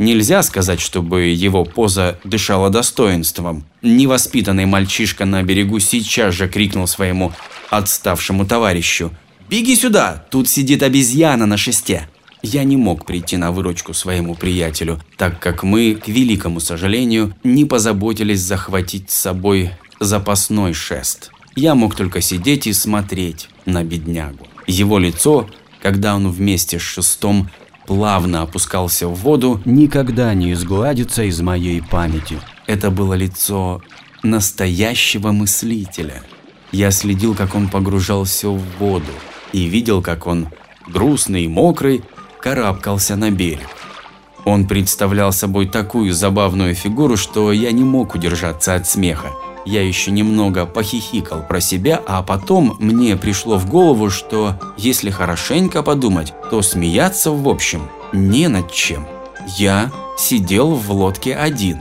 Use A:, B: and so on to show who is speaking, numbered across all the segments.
A: Нельзя сказать, чтобы его поза дышала достоинством. Невоспитанный мальчишка на берегу сейчас же крикнул своему отставшему товарищу «Беги сюда! Тут сидит обезьяна на шесте!» Я не мог прийти на выручку своему приятелю, так как мы, к великому сожалению, не позаботились захватить с собой запасной шест. Я мог только сидеть и смотреть на беднягу. Его лицо, когда он вместе с шестом плавно опускался в воду, никогда не изгладится из моей памяти. Это было лицо настоящего мыслителя. Я следил, как он погружался в воду, и видел, как он, грустный и мокрый, карабкался на берег. Он представлял собой такую забавную фигуру, что я не мог удержаться от смеха. Я еще немного похихикал про себя, а потом мне пришло в голову, что если хорошенько подумать, то смеяться в общем не над чем. Я сидел в лодке один,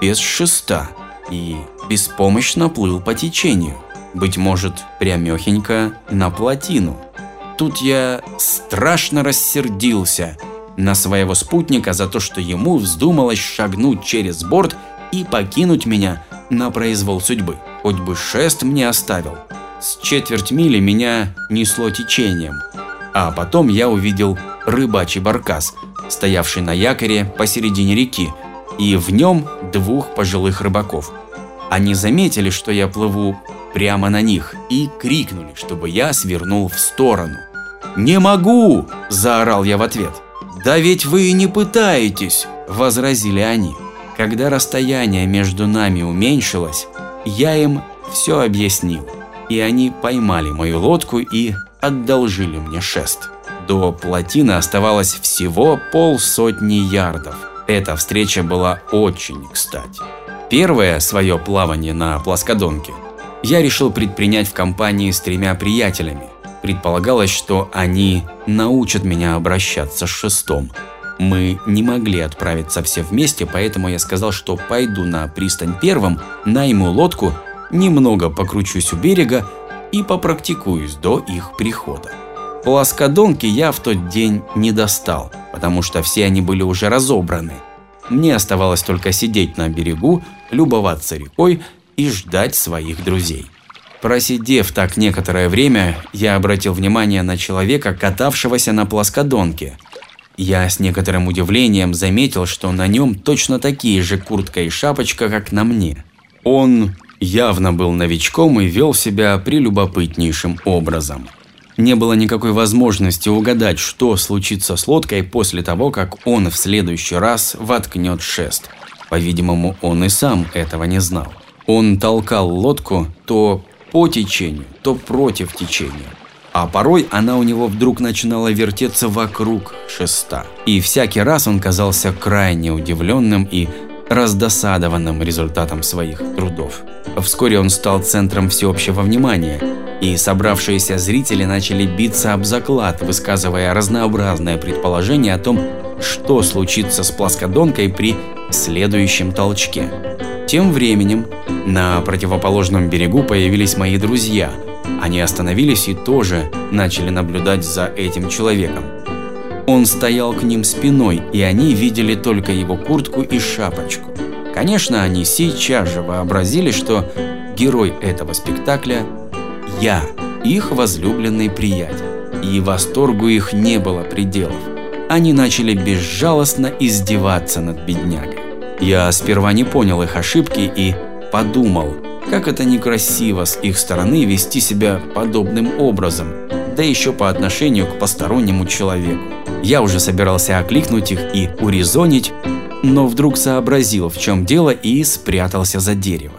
A: без шеста, и беспомощно плыл по течению, быть может, прямехенько на плотину. Тут я страшно рассердился на своего спутника за то, что ему вздумалось шагнуть через борт и покинуть меня на произвол судьбы. Хоть бы шест мне оставил. С четверть мили меня несло течением, а потом я увидел рыбачий баркас, стоявший на якоре посередине реки, и в нем двух пожилых рыбаков. Они заметили, что я плыву прямо на них и крикнули, чтобы я свернул в сторону. «Не могу!» – заорал я в ответ. «Да ведь вы и не пытаетесь!» – возразили они. Когда расстояние между нами уменьшилось, я им все объяснил, и они поймали мою лодку и одолжили мне шест. До плотины оставалось всего полсотни ярдов. Эта встреча была очень кстати. Первое свое плавание на плоскодонке я решил предпринять в компании с тремя приятелями. Предполагалось, что они научат меня обращаться с шестом. Мы не могли отправиться все вместе, поэтому я сказал, что пойду на пристань первым, найму лодку, немного покручусь у берега и попрактикуюсь до их прихода. Плоскодонки я в тот день не достал, потому что все они были уже разобраны. Мне оставалось только сидеть на берегу, любоваться рекой и ждать своих друзей. Просидев так некоторое время, я обратил внимание на человека, катавшегося на плоскодонке. Я с некоторым удивлением заметил, что на нем точно такие же куртка и шапочка, как на мне. Он явно был новичком и вел себя прелюбопытнейшим образом. Не было никакой возможности угадать, что случится с лодкой после того, как он в следующий раз воткнет шест. По-видимому, он и сам этого не знал. Он толкал лодку то по течению, то против течения. А порой она у него вдруг начинала вертеться вокруг шеста. И всякий раз он казался крайне удивленным и раздосадованным результатом своих трудов. Вскоре он стал центром всеобщего внимания, и собравшиеся зрители начали биться об заклад, высказывая разнообразное предположение о том, что случится с плоскодонкой при следующем толчке. Тем временем на противоположном берегу появились мои друзья. Они остановились и тоже начали наблюдать за этим человеком. Он стоял к ним спиной, и они видели только его куртку и шапочку. Конечно, они сейчас же вообразили, что герой этого спектакля – я, их возлюбленный приятель. И восторгу их не было пределов. Они начали безжалостно издеваться над беднягой. Я сперва не понял их ошибки и подумал, как это некрасиво с их стороны вести себя подобным образом, да еще по отношению к постороннему человеку. Я уже собирался окликнуть их и урезонить, но вдруг сообразил, в чем дело и спрятался за дерево.